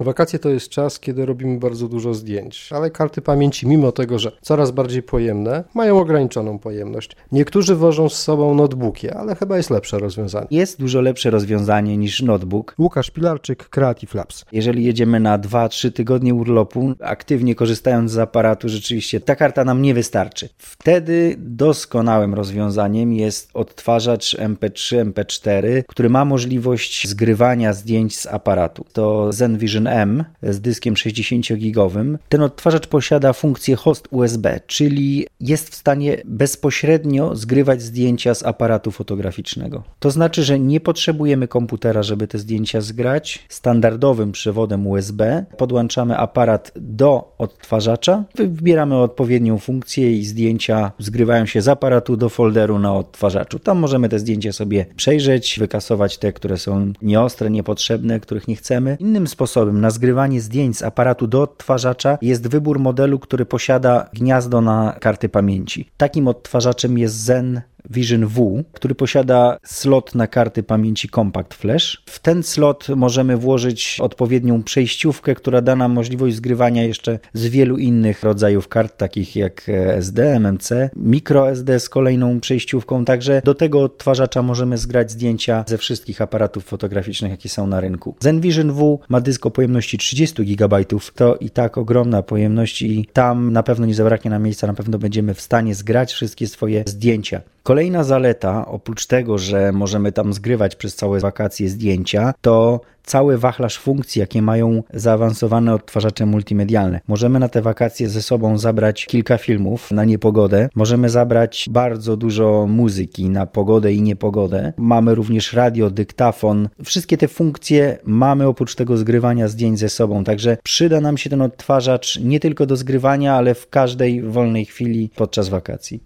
Wakacje to jest czas, kiedy robimy bardzo dużo zdjęć, ale karty pamięci, mimo tego, że coraz bardziej pojemne, mają ograniczoną pojemność. Niektórzy wożą z sobą notebooki, ale chyba jest lepsze rozwiązanie. Jest dużo lepsze rozwiązanie niż notebook. Łukasz Pilarczyk, Creative Labs. Jeżeli jedziemy na 2-3 tygodnie urlopu, aktywnie korzystając z aparatu, rzeczywiście ta karta nam nie wystarczy. Wtedy doskonałym rozwiązananiem jest odtwarzacz MP3, MP4, który ma możliwość zgrywania zdjęć z aparatu. To ZenVision M z dyskiem 60-gigowym. Ten odtwarzacz posiada funkcję host USB, czyli jest w stanie bezpośrednio zgrywać zdjęcia z aparatu fotograficznego. To znaczy, że nie potrzebujemy komputera, żeby te zdjęcia zgrać. Standardowym przewodem USB podłączamy aparat do odtwarzacza, wybieramy odpowiednią funkcję i zdjęcia zgrywają się z aparatu do folderu na odtwarzaczu. Tam możemy te zdjęcia sobie przejrzeć, wykasować te, które są nieostre, niepotrzebne, których nie chcemy. Innym sposobem na zgrywanie zdjęć z aparatu do odtwarzacza jest wybór modelu, który posiada gniazdo na karty pamięci. Takim odtwarzaczem jest Zen Vision W, który posiada slot na karty pamięci Compact Flash. W ten slot możemy włożyć odpowiednią przejściówkę, która da nam możliwość zgrywania jeszcze z wielu innych rodzajów kart, takich jak SD, MMC, microSD z kolejną przejściówką. Także do tego odtwarzacza możemy zgrać zdjęcia ze wszystkich aparatów fotograficznych, jakie są na rynku. ZenVision W ma dysk o pojemności 30 GB. To i tak ogromna pojemność i tam na pewno nie zabraknie nam miejsca, na pewno będziemy w stanie zgrać wszystkie swoje zdjęcia. Kolejna zaleta, oprócz tego, że możemy tam zgrywać przez całe wakacje zdjęcia, to cały wachlarz funkcji, jakie mają zaawansowane odtwarzacze multimedialne. Możemy na te wakacje ze sobą zabrać kilka filmów na niepogodę, możemy zabrać bardzo dużo muzyki na pogodę i niepogodę. Mamy również radio, dyktafon. Wszystkie te funkcje mamy oprócz tego zgrywania zdjęć ze sobą, także przyda nam się ten odtwarzacz nie tylko do zgrywania, ale w każdej wolnej chwili podczas wakacji.